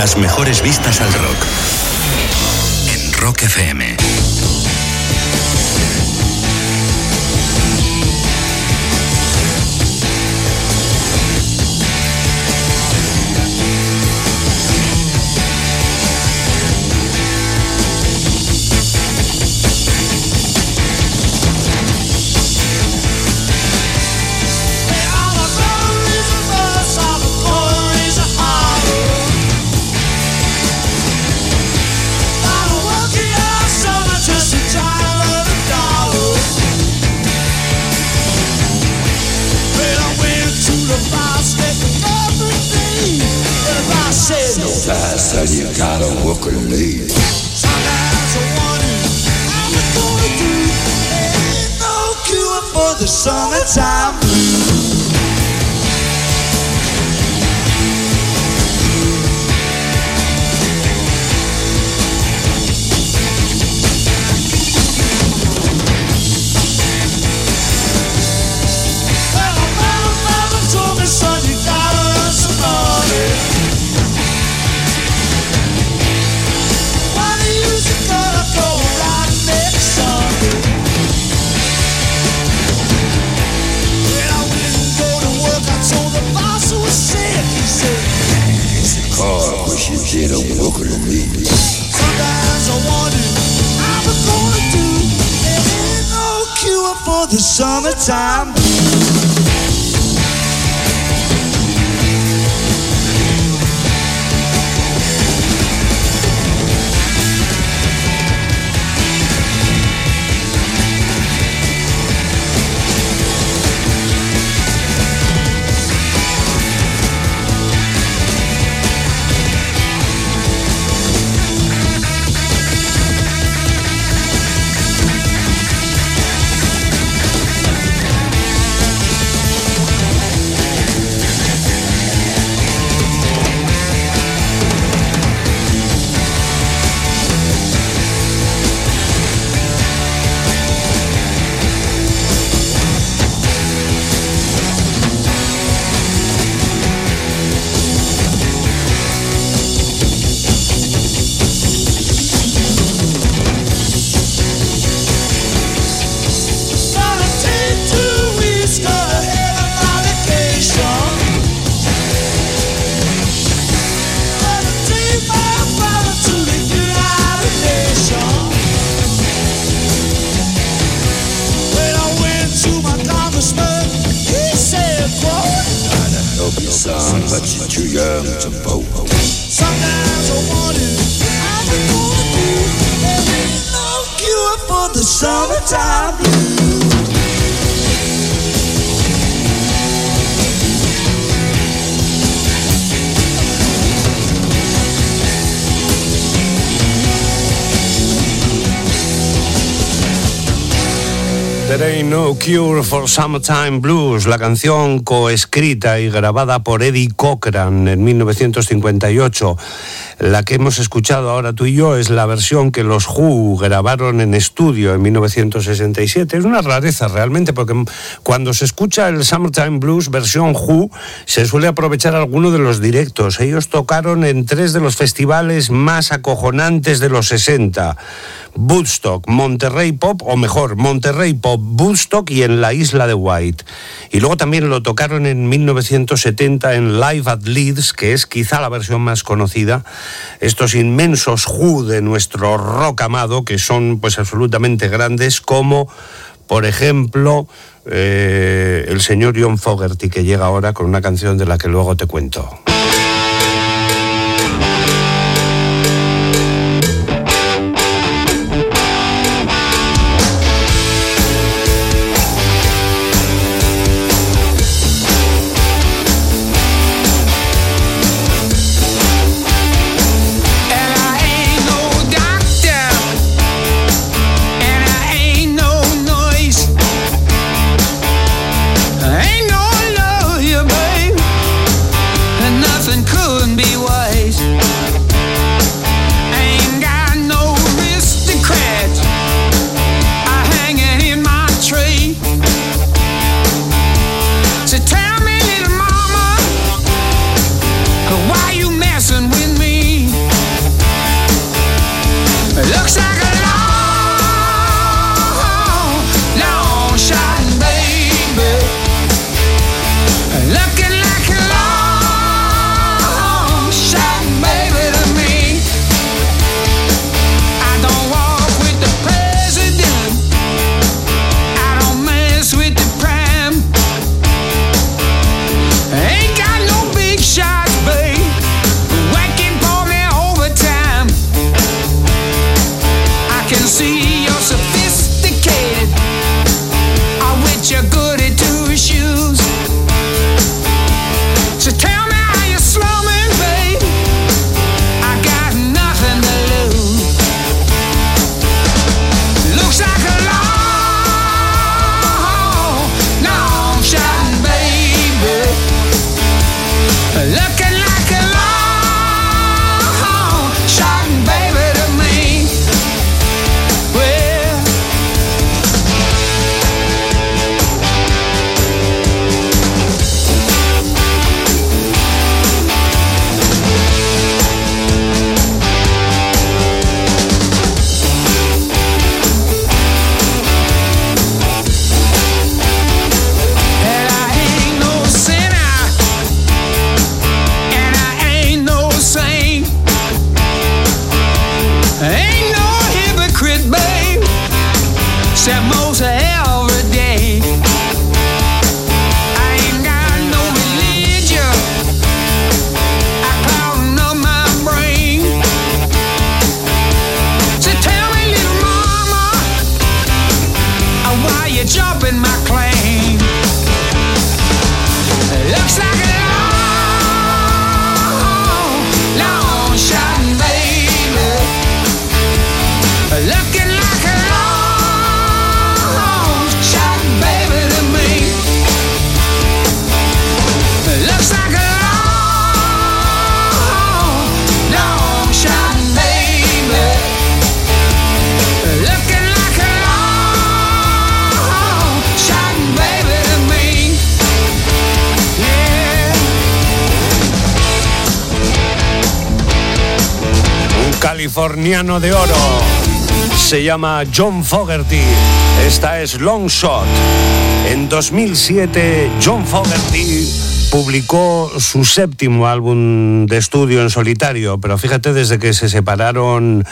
Las mejores vistas al rock. En Rock FM. the summertime blues. the time. young to vote. Sometimes I wonder how we're gonna do, There ain't no cure for the summertime blues. La canción coescrita y grabada por Eddie Cochran en 1958. La que hemos escuchado ahora tú y yo es la versión que los Who grabaron en estudio en 1967. Es una rareza realmente porque cuando se escucha el Summertime Blues versión Who se suele aprovechar alguno de los directos. Ellos tocaron en tres de los festivales más acojonantes de los 60. Woodstock, Monterrey Pop, o mejor, Monterrey Pop, Woodstock y en la isla de White. Y luego también lo tocaron en 1970 en Live at Leeds, que es quizá la versión más conocida. Estos inmensos Who de nuestro rock amado, que son pues absolutamente grandes, como por ejemplo eh, el señor John Fogerty, que llega ahora con una canción de la que luego te cuento. you're sophisticated. I wish you're good. Californiano de oro. Se llama John Fogerty. Esta es Long Shot. En 2007, John Fogerty publicó su séptimo álbum de estudio en solitario, pero fíjate, desde que se separaron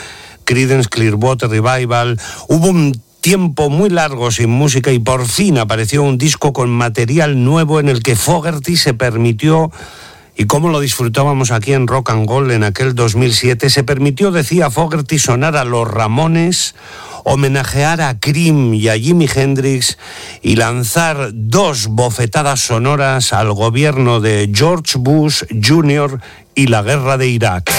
Creedence Clearwater Revival, hubo un tiempo muy largo sin música y por fin apareció un disco con material nuevo en el que Fogerty se permitió y cómo lo disfrutábamos aquí en Rock and Roll en aquel 2007, se permitió, decía Fogerty, sonar a los Ramones, homenajear a Cream y a Jimi Hendrix y lanzar dos bofetadas sonoras al gobierno de George Bush Jr. y la guerra de Irak.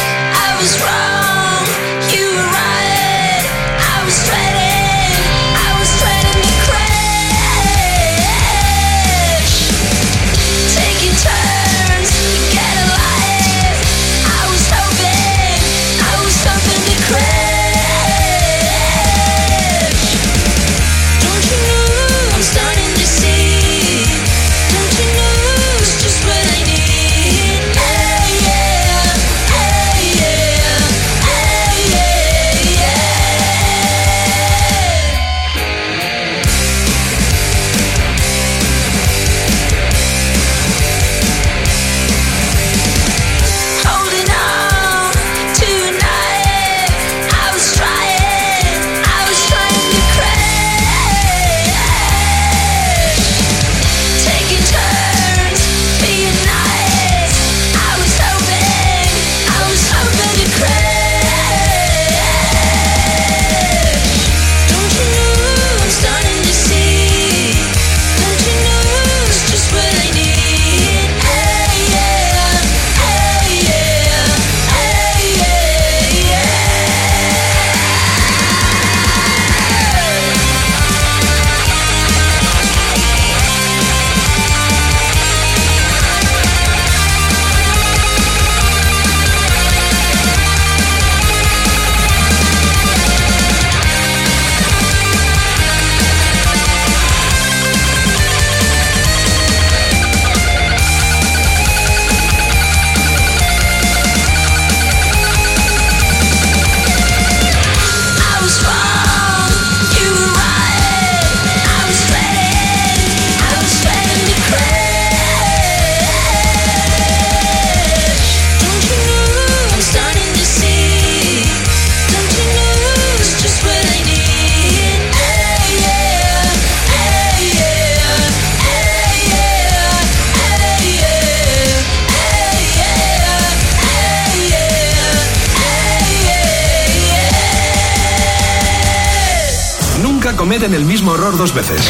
Cometen el mismo error dos veces.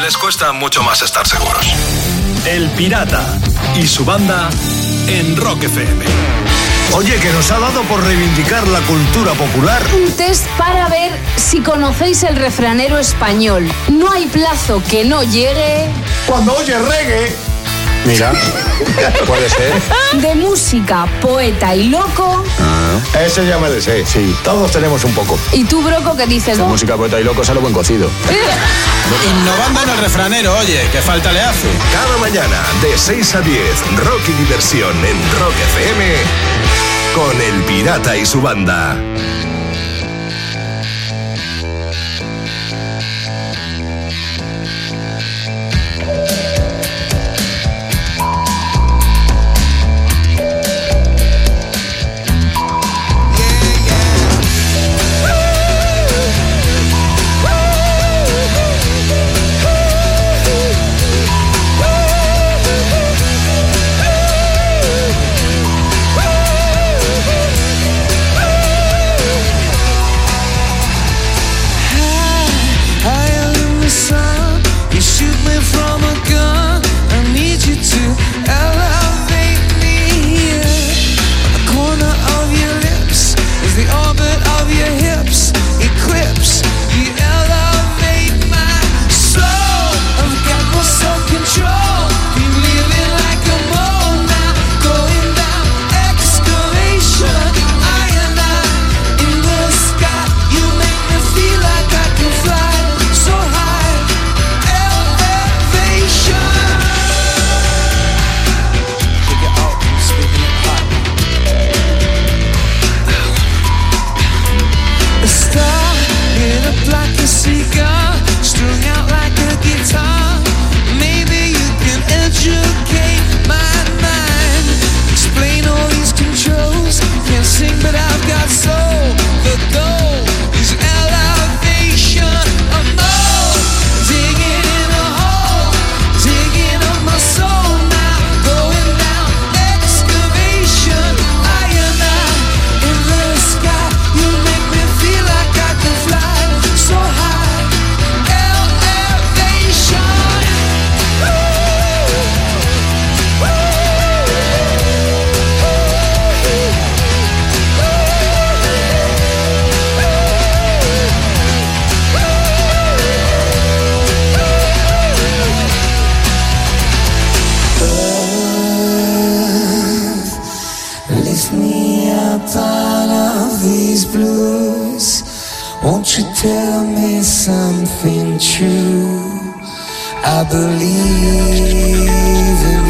Les cuesta mucho más estar seguros. El Pirata y su banda en Rock FM. Oye, que nos ha dado por reivindicar la cultura popular. Un test para ver si conocéis el refranero español. No hay plazo que no llegue. Cuando oye reggae Mira, puede ser. De música, poeta y loco. Ah. Ese ya me lo sé, sí. Todos tenemos un poco. ¿Y tú, Broco, qué dices? De música, poeta y loco sale buen cocido. Innovando en el refranero, oye, ¿qué falta le hace? Cada mañana, de 6 a 10, rock y diversión en Rock FM con El Pirata y su banda. Won't you tell me something true? I believe in.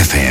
Rock FM.